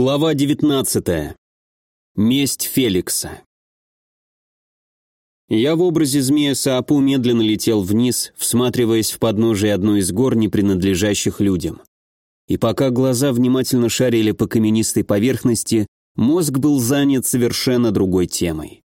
Глава 19. Месть Феликса. Я в образе змея Саапу медленно летел вниз, всматриваясь в подножие одной из гор, не принадлежащих людям. И пока глаза внимательно шарили по каменистой поверхности, мозг был занят совершенно другой темой.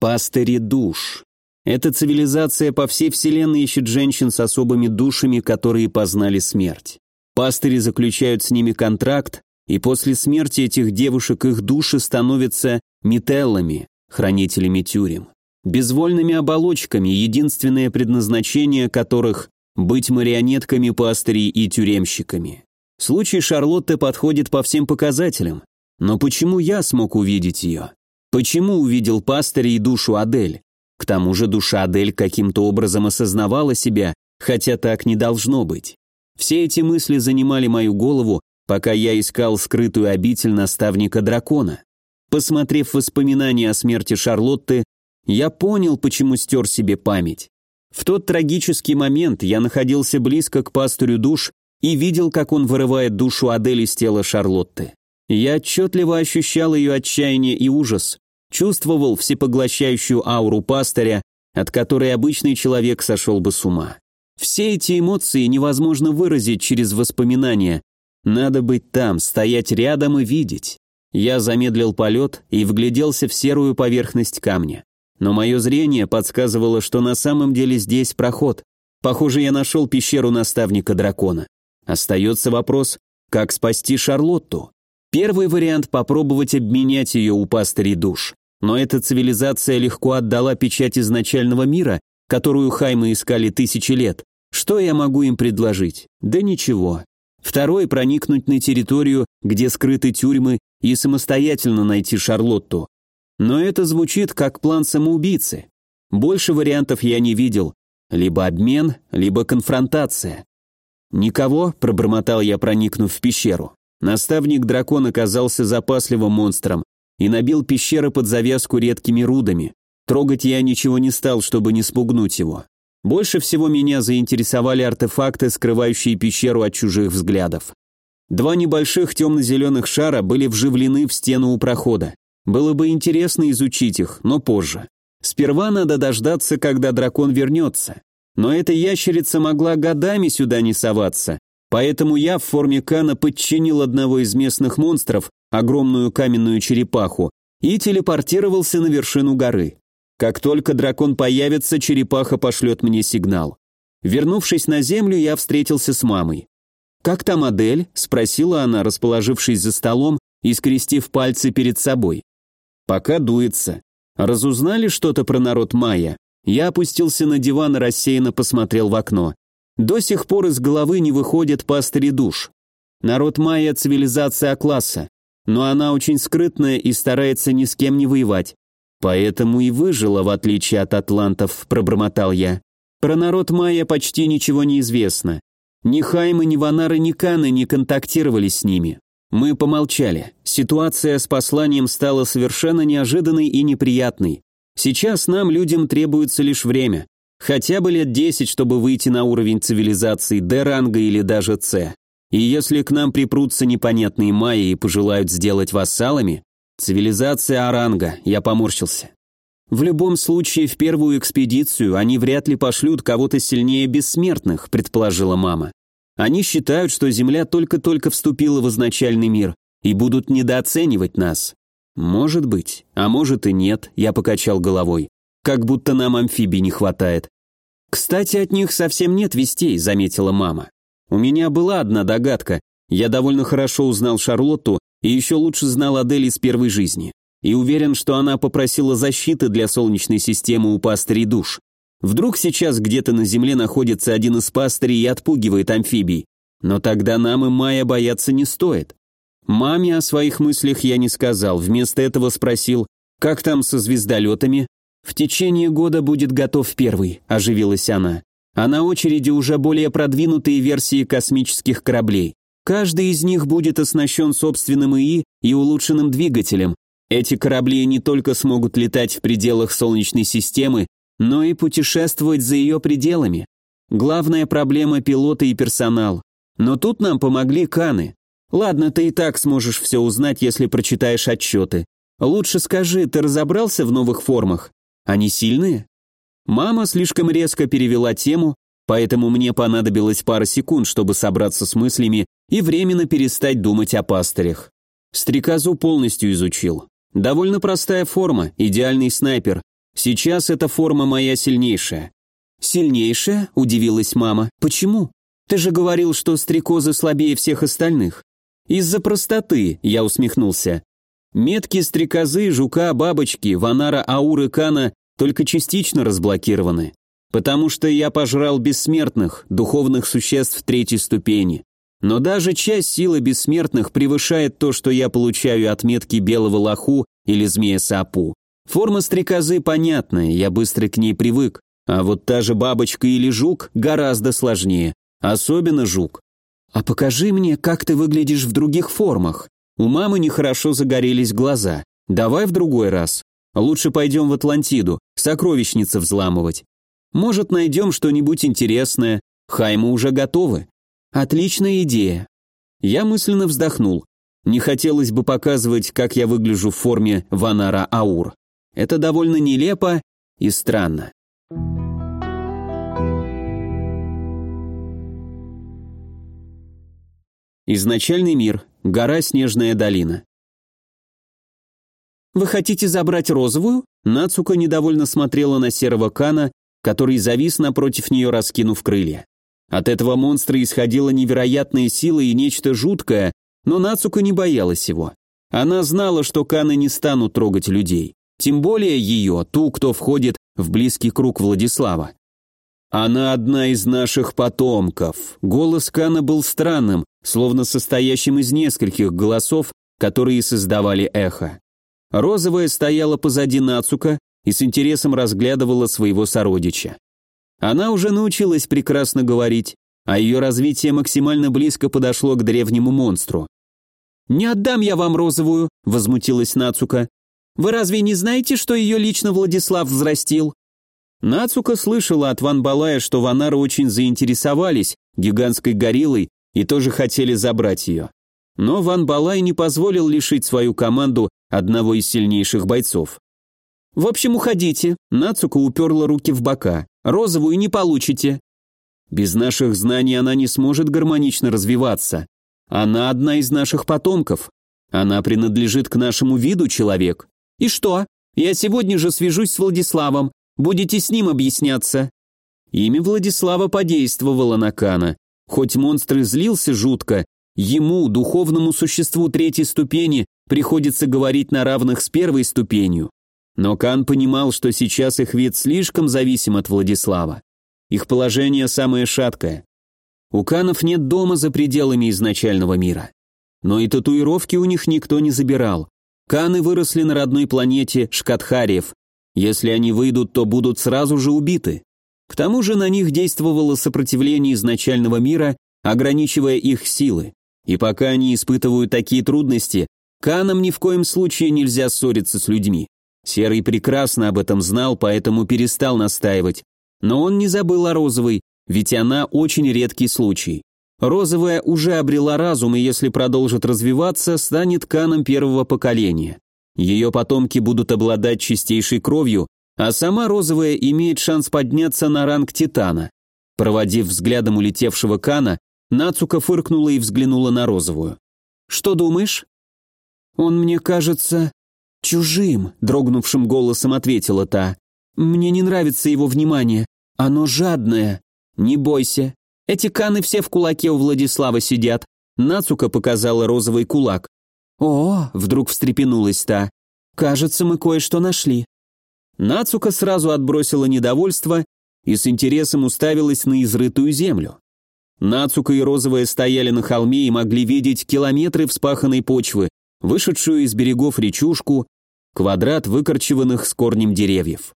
Пастыри душ. Эта цивилизация по всей вселенной ищет женщин с особыми душами, которые познали смерть. Пастыри заключают с ними контракт, и после смерти этих девушек их души становятся метеллами, хранителями тюрем, безвольными оболочками, единственное предназначение которых – быть марионетками пастырей и тюремщиками. Случай Шарлотты подходит по всем показателям, но почему я смог увидеть ее? Почему увидел пастыря и душу Адель? К тому же душа Адель каким-то образом осознавала себя, хотя так не должно быть. Все эти мысли занимали мою голову, пока я искал скрытую обитель наставника дракона. Посмотрев воспоминания о смерти Шарлотты, я понял, почему стер себе память. В тот трагический момент я находился близко к пастырю душ и видел, как он вырывает душу Адели из тела Шарлотты. Я отчетливо ощущал ее отчаяние и ужас, чувствовал всепоглощающую ауру пастыря, от которой обычный человек сошел бы с ума. Все эти эмоции невозможно выразить через воспоминания, надо быть там, стоять рядом и видеть. Я замедлил полет и вгляделся в серую поверхность камня. Но мое зрение подсказывало, что на самом деле здесь проход. Похоже, я нашел пещеру наставника дракона. Остается вопрос, как спасти Шарлотту. Первый вариант – попробовать обменять ее у пастырей душ. Но эта цивилизация легко отдала печать изначального мира, которую Хаймы искали тысячи лет. Что я могу им предложить? Да ничего. Второй – проникнуть на территорию, где скрыты тюрьмы, и самостоятельно найти Шарлотту. Но это звучит как план самоубийцы. Больше вариантов я не видел. Либо обмен, либо конфронтация. «Никого?» – пробормотал я, проникнув в пещеру. Наставник дракон оказался запасливым монстром и набил пещеры под завязку редкими рудами. Трогать я ничего не стал, чтобы не спугнуть его. Больше всего меня заинтересовали артефакты, скрывающие пещеру от чужих взглядов. Два небольших темно-зеленых шара были вживлены в стену у прохода. Было бы интересно изучить их, но позже. Сперва надо дождаться, когда дракон вернется. Но эта ящерица могла годами сюда не соваться, поэтому я в форме Кана подчинил одного из местных монстров, огромную каменную черепаху, и телепортировался на вершину горы. Как только дракон появится, черепаха пошлет мне сигнал. Вернувшись на землю, я встретился с мамой. «Как та модель?» – спросила она, расположившись за столом и скрестив пальцы перед собой. «Пока дуется. Разузнали что-то про народ майя?» Я опустился на диван и рассеянно посмотрел в окно. До сих пор из головы не выходит пастыри душ. Народ майя – цивилизация класса, но она очень скрытная и старается ни с кем не воевать. «Поэтому и выжила, в отличие от атлантов», – пробормотал я. «Про народ майя почти ничего не известно. Ни Хаймы, ни Ванары, ни Каны не контактировали с ними. Мы помолчали. Ситуация с посланием стала совершенно неожиданной и неприятной. Сейчас нам, людям, требуется лишь время. Хотя бы лет десять, чтобы выйти на уровень цивилизации Д-ранга или даже С. И если к нам припрутся непонятные майя и пожелают сделать вассалами, Цивилизация Аранга, я поморщился. В любом случае, в первую экспедицию они вряд ли пошлют кого-то сильнее бессмертных, предположила мама. Они считают, что Земля только-только вступила в изначальный мир и будут недооценивать нас. Может быть, а может и нет, я покачал головой. Как будто нам амфибий не хватает. Кстати, от них совсем нет вестей, заметила мама. У меня была одна догадка. Я довольно хорошо узнал Шарлотту и еще лучше знал Адель из первой жизни. И уверен, что она попросила защиты для Солнечной системы у пастырей душ. Вдруг сейчас где-то на Земле находится один из пастырей и отпугивает амфибий. Но тогда нам и Майя бояться не стоит. Маме о своих мыслях я не сказал, вместо этого спросил, как там со звездолетами? В течение года будет готов первый, оживилась она. А на очереди уже более продвинутые версии космических кораблей. Каждый из них будет оснащен собственным ИИ и улучшенным двигателем. Эти корабли не только смогут летать в пределах Солнечной системы, но и путешествовать за ее пределами. Главная проблема – пилоты и персонал. Но тут нам помогли Каны. Ладно, ты и так сможешь все узнать, если прочитаешь отчеты. Лучше скажи, ты разобрался в новых формах? Они сильные? Мама слишком резко перевела тему, поэтому мне понадобилось пара секунд, чтобы собраться с мыслями и временно перестать думать о пастырях. Стрекозу полностью изучил. Довольно простая форма, идеальный снайпер. Сейчас эта форма моя сильнейшая. Сильнейшая? Удивилась мама. Почему? Ты же говорил, что стрекозы слабее всех остальных. Из-за простоты, я усмехнулся. Метки стрекозы, жука, бабочки, ванара, ауры, кана только частично разблокированы. Потому что я пожрал бессмертных, духовных существ третьей ступени. Но даже часть силы бессмертных превышает то, что я получаю от метки белого лоху или змея сапу. Форма стрекозы понятная, я быстро к ней привык. А вот та же бабочка или жук гораздо сложнее. Особенно жук. А покажи мне, как ты выглядишь в других формах. У мамы нехорошо загорелись глаза. Давай в другой раз. Лучше пойдем в Атлантиду, сокровищницы взламывать. Может, найдем что-нибудь интересное. Хаймы уже готовы. Отличная идея. Я мысленно вздохнул. Не хотелось бы показывать, как я выгляжу в форме Ванара Аур. Это довольно нелепо и странно. Изначальный мир. Гора Снежная долина. «Вы хотите забрать розовую?» Нацука недовольно смотрела на серого Кана, который завис напротив нее, раскинув крылья. От этого монстра исходила невероятная сила и нечто жуткое, но Нацука не боялась его. Она знала, что Каны не станут трогать людей. Тем более ее, ту, кто входит в близкий круг Владислава. «Она одна из наших потомков». Голос Кана был странным, словно состоящим из нескольких голосов, которые создавали эхо. Розовая стояла позади Нацука и с интересом разглядывала своего сородича. Она уже научилась прекрасно говорить, а ее развитие максимально близко подошло к древнему монстру. «Не отдам я вам розовую», — возмутилась Нацука. «Вы разве не знаете, что ее лично Владислав взрастил?» Нацука слышала от Ван Балая, что Ванары очень заинтересовались гигантской гориллой и тоже хотели забрать ее. Но Ван Балай не позволил лишить свою команду одного из сильнейших бойцов. «В общем, уходите», — Нацука уперла руки в бока. «Розовую не получите». «Без наших знаний она не сможет гармонично развиваться. Она одна из наших потомков. Она принадлежит к нашему виду человек. И что? Я сегодня же свяжусь с Владиславом. Будете с ним объясняться». Имя Владислава подействовало на Кана. Хоть монстр и злился жутко, ему, духовному существу третьей ступени, приходится говорить на равных с первой ступенью. Но Кан понимал, что сейчас их вид слишком зависим от Владислава. Их положение самое шаткое. У Канов нет дома за пределами изначального мира. Но и татуировки у них никто не забирал. Каны выросли на родной планете Шкатхариев. Если они выйдут, то будут сразу же убиты. К тому же на них действовало сопротивление изначального мира, ограничивая их силы. И пока они испытывают такие трудности, Канам ни в коем случае нельзя ссориться с людьми. Серый прекрасно об этом знал, поэтому перестал настаивать. Но он не забыл о розовой, ведь она очень редкий случай. Розовая уже обрела разум, и если продолжит развиваться, станет каном первого поколения. Ее потомки будут обладать чистейшей кровью, а сама розовая имеет шанс подняться на ранг Титана. Проводив взглядом улетевшего Кана, Нацука фыркнула и взглянула на розовую. «Что думаешь?» «Он мне кажется чужим», — дрогнувшим голосом ответила та. «Мне не нравится его внимание. Оно жадное. Не бойся. Эти каны все в кулаке у Владислава сидят». Нацука показала розовый кулак. «О!» — вдруг встрепенулась та. «Кажется, мы кое-что нашли». Нацука сразу отбросила недовольство и с интересом уставилась на изрытую землю. Нацука и Розовая стояли на холме и могли видеть километры вспаханной почвы, вышедшую из берегов речушку, квадрат выкорчеванных с корнем деревьев.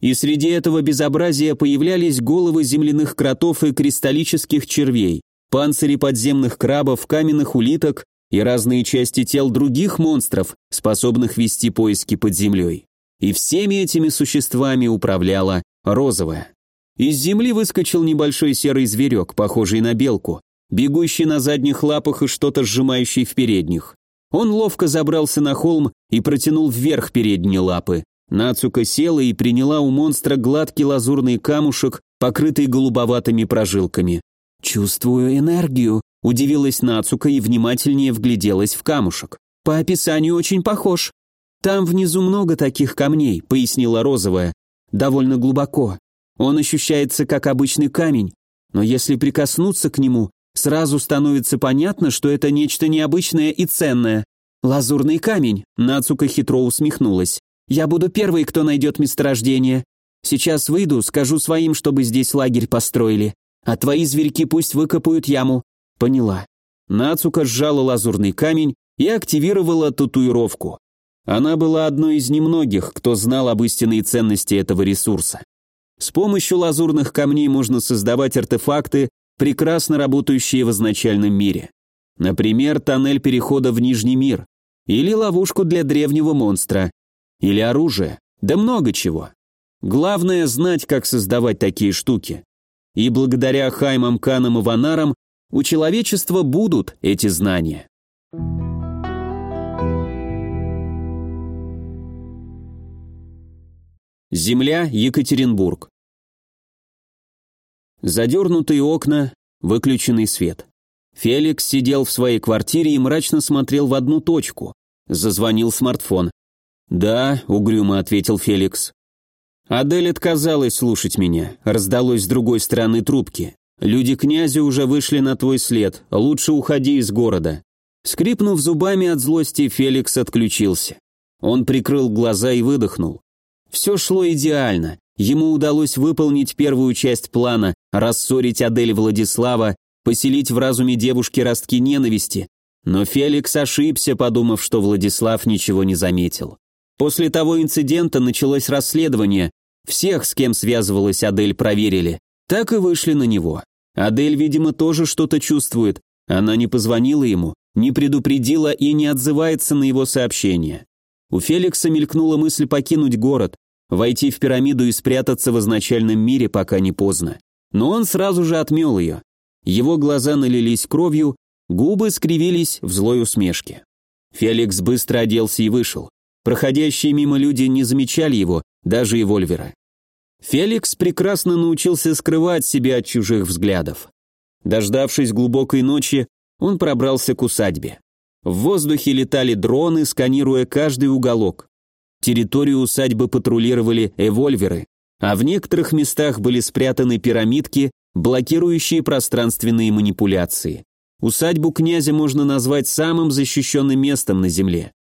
И среди этого безобразия появлялись головы земляных кротов и кристаллических червей, панцири подземных крабов, каменных улиток и разные части тел других монстров, способных вести поиски под землей. И всеми этими существами управляла розовая. Из земли выскочил небольшой серый зверек, похожий на белку. бегущий на задних лапах и что-то сжимающий в передних. Он ловко забрался на холм и протянул вверх передние лапы. Нацука села и приняла у монстра гладкий лазурный камушек, покрытый голубоватыми прожилками. «Чувствую энергию», — удивилась Нацука и внимательнее вгляделась в камушек. «По описанию очень похож». «Там внизу много таких камней», — пояснила Розовая. «Довольно глубоко. Он ощущается как обычный камень, но если прикоснуться к нему, сразу становится понятно, что это нечто необычное и ценное. Лазурный камень», — Нацука хитро усмехнулась. «Я буду первой, кто найдет месторождение. Сейчас выйду, скажу своим, чтобы здесь лагерь построили. А твои зверьки пусть выкопают яму». «Поняла». Нацука сжала лазурный камень и активировала татуировку. Она была одной из немногих, кто знал об истинной ценности этого ресурса. С помощью лазурных камней можно создавать артефакты, прекрасно работающие в изначальном мире. Например, тоннель перехода в Нижний мир, или ловушку для древнего монстра, или оружие, да много чего. Главное знать, как создавать такие штуки. И благодаря Хаймам, Канам и Ванарам у человечества будут эти знания. Земля, Екатеринбург. Задернутые окна, выключенный свет. Феликс сидел в своей квартире и мрачно смотрел в одну точку. Зазвонил смартфон. «Да», — угрюмо ответил Феликс. Адель отказалась слушать меня, раздалось с другой стороны трубки. Люди князя уже вышли на твой след, лучше уходи из города. Скрипнув зубами от злости, Феликс отключился. Он прикрыл глаза и выдохнул. Все шло идеально. Ему удалось выполнить первую часть плана, рассорить Адель Владислава, поселить в разуме девушки ростки ненависти. Но Феликс ошибся, подумав, что Владислав ничего не заметил. После того инцидента началось расследование. Всех, с кем связывалась Адель, проверили. Так и вышли на него. Адель, видимо, тоже что-то чувствует. Она не позвонила ему, не предупредила и не отзывается на его сообщение. У Феликса мелькнула мысль покинуть город, войти в пирамиду и спрятаться в изначальном мире, пока не поздно. Но он сразу же отмел ее. Его глаза налились кровью, губы скривились в злой усмешке. Феликс быстро оделся и вышел. Проходящие мимо люди не замечали его, даже и Вольвера. Феликс прекрасно научился скрывать себя от чужих взглядов. Дождавшись глубокой ночи, он пробрался к усадьбе. В воздухе летали дроны, сканируя каждый уголок. Территорию усадьбы патрулировали эвольверы, а в некоторых местах были спрятаны пирамидки, блокирующие пространственные манипуляции. Усадьбу князя можно назвать самым защищенным местом на Земле.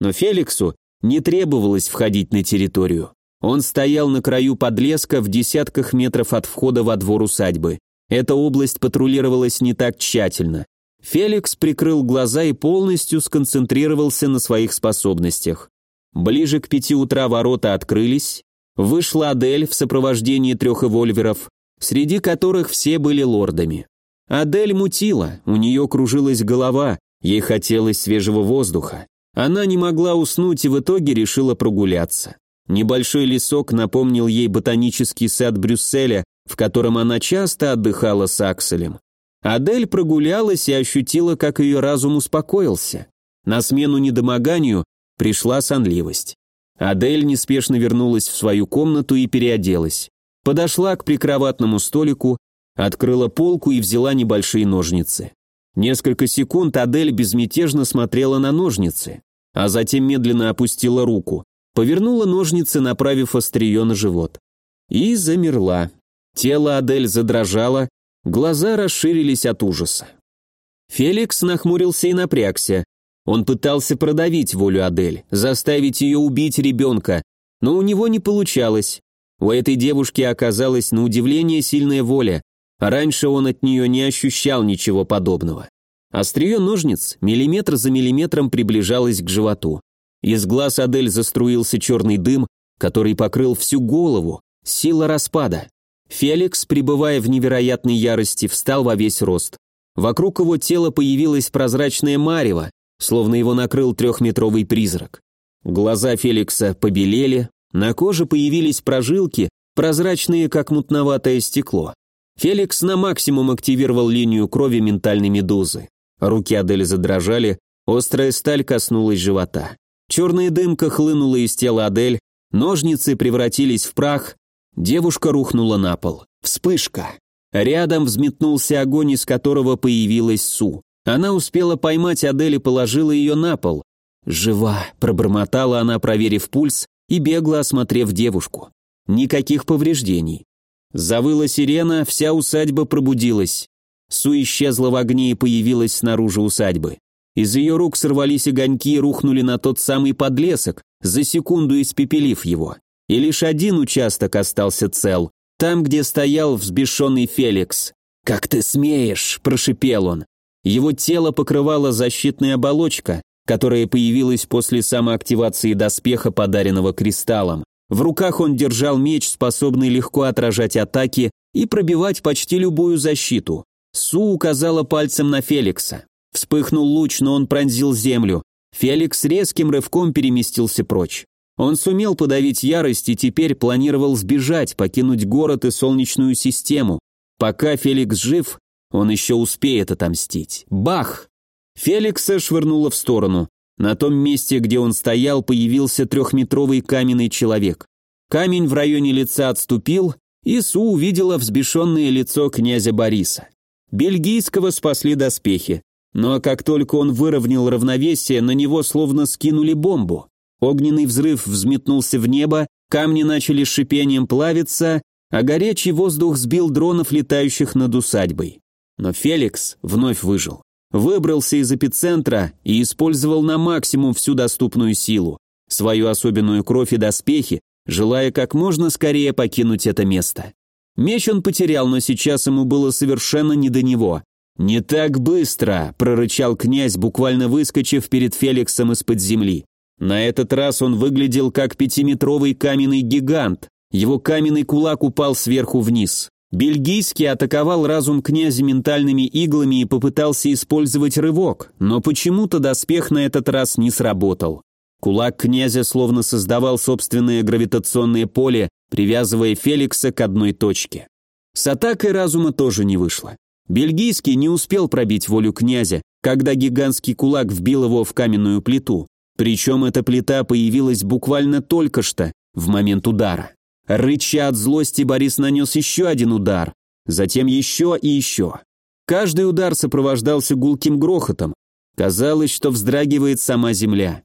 Но Феликсу не требовалось входить на территорию. Он стоял на краю подлеска в десятках метров от входа во двор усадьбы. Эта область патрулировалась не так тщательно. Феликс прикрыл глаза и полностью сконцентрировался на своих способностях. Ближе к пяти утра ворота открылись. Вышла Адель в сопровождении трех эвольверов, среди которых все были лордами. Адель мутила, у нее кружилась голова, ей хотелось свежего воздуха. Она не могла уснуть и в итоге решила прогуляться. Небольшой лесок напомнил ей ботанический сад Брюсселя, в котором она часто отдыхала с Акселем. Адель прогулялась и ощутила, как ее разум успокоился. На смену недомоганию пришла сонливость. Адель неспешно вернулась в свою комнату и переоделась. Подошла к прикроватному столику, открыла полку и взяла небольшие ножницы. Несколько секунд Адель безмятежно смотрела на ножницы, а затем медленно опустила руку, повернула ножницы, направив острие на живот. И замерла. Тело Адель задрожало, глаза расширились от ужаса. Феликс нахмурился и напрягся. Он пытался продавить волю Адель, заставить ее убить ребенка, но у него не получалось. У этой девушки оказалась на удивление сильная воля, Раньше он от нее не ощущал ничего подобного. Острие ножниц миллиметр за миллиметром приближалось к животу. Из глаз Адель заструился черный дым, который покрыл всю голову. Сила распада. Феликс, пребывая в невероятной ярости, встал во весь рост. Вокруг его тела появилась прозрачная марево, словно его накрыл трехметровый призрак. Глаза Феликса побелели, на коже появились прожилки, прозрачные, как мутноватое стекло. Феликс на максимум активировал линию крови ментальной медузы. Руки Адель задрожали, острая сталь коснулась живота. Черная дымка хлынула из тела Адель, ножницы превратились в прах, девушка рухнула на пол. Вспышка. Рядом взметнулся огонь, из которого появилась Су. Она успела поймать Адель и положила ее на пол. «Жива», – пробормотала она, проверив пульс и бегло осмотрев девушку. Никаких повреждений. Завыла сирена, вся усадьба пробудилась. Су исчезла в огне и появилась снаружи усадьбы. Из ее рук сорвались огоньки и рухнули на тот самый подлесок, за секунду испепелив его. И лишь один участок остался цел, там, где стоял взбешенный Феликс. «Как ты смеешь!» – прошипел он. Его тело покрывала защитная оболочка, которая появилась после самоактивации доспеха, подаренного кристаллом. В руках он держал меч, способный легко отражать атаки и пробивать почти любую защиту. Су указала пальцем на Феликса. Вспыхнул луч, но он пронзил землю. Феликс резким рывком переместился прочь. Он сумел подавить ярость и теперь планировал сбежать, покинуть город и солнечную систему. Пока Феликс жив, он еще успеет отомстить. Бах! Феликса швырнуло в сторону. На том месте, где он стоял, появился трехметровый каменный человек. Камень в районе лица отступил, и Су увидела взбешенное лицо князя Бориса. Бельгийского спасли доспехи. Но как только он выровнял равновесие, на него словно скинули бомбу. Огненный взрыв взметнулся в небо, камни начали шипением плавиться, а горячий воздух сбил дронов, летающих над усадьбой. Но Феликс вновь выжил. Выбрался из эпицентра и использовал на максимум всю доступную силу, свою особенную кровь и доспехи, желая как можно скорее покинуть это место. Меч он потерял, но сейчас ему было совершенно не до него. «Не так быстро!» – прорычал князь, буквально выскочив перед Феликсом из-под земли. На этот раз он выглядел как пятиметровый каменный гигант. Его каменный кулак упал сверху вниз. Бельгийский атаковал разум князя ментальными иглами и попытался использовать рывок, но почему-то доспех на этот раз не сработал. Кулак князя словно создавал собственное гравитационное поле, привязывая Феликса к одной точке. С атакой разума тоже не вышло. Бельгийский не успел пробить волю князя, когда гигантский кулак вбил его в каменную плиту. Причем эта плита появилась буквально только что, в момент удара. Рыча от злости, Борис нанес еще один удар, затем еще и еще. Каждый удар сопровождался гулким грохотом. Казалось, что вздрагивает сама земля.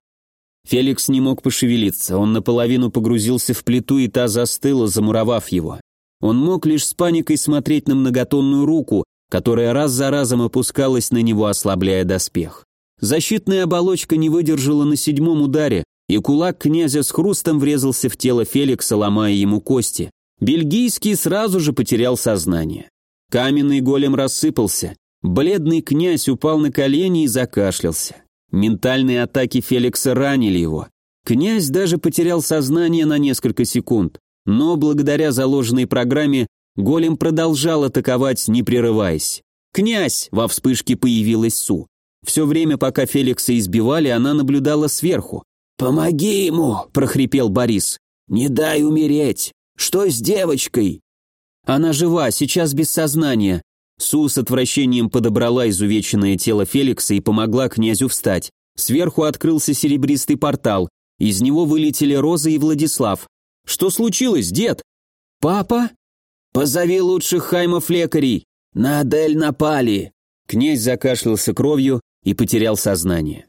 Феликс не мог пошевелиться, он наполовину погрузился в плиту, и та застыла, замуровав его. Он мог лишь с паникой смотреть на многотонную руку, которая раз за разом опускалась на него, ослабляя доспех. Защитная оболочка не выдержала на седьмом ударе, и кулак князя с хрустом врезался в тело Феликса, ломая ему кости. Бельгийский сразу же потерял сознание. Каменный голем рассыпался. Бледный князь упал на колени и закашлялся. Ментальные атаки Феликса ранили его. Князь даже потерял сознание на несколько секунд, но благодаря заложенной программе голем продолжал атаковать, не прерываясь. «Князь!» – во вспышке появилась Су. Все время, пока Феликса избивали, она наблюдала сверху. «Помоги ему!» – прохрипел Борис. «Не дай умереть! Что с девочкой?» «Она жива, сейчас без сознания». Су с отвращением подобрала изувеченное тело Феликса и помогла князю встать. Сверху открылся серебристый портал. Из него вылетели Роза и Владислав. «Что случилось, дед?» «Папа?» «Позови лучших хаймов-лекарей! На Адель напали!» Князь закашлялся кровью и потерял сознание.